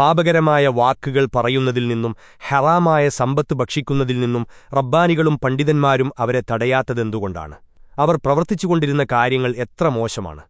പാപകരമായ വാക്കുകൾ പറയുന്നതിൽ നിന്നും ഹറാമായ സമ്പത്ത് ഭക്ഷിക്കുന്നതിൽ നിന്നും റബ്ബാനികളും പണ്ഡിതന്മാരും അവരെ തടയാത്തതെന്തുകൊണ്ടാണ്? അവർ പ്രവർത്തിച്ചുകൊണ്ടിരുന്ന കാര്യങ്ങൾ എത്ര മോശമാണ്.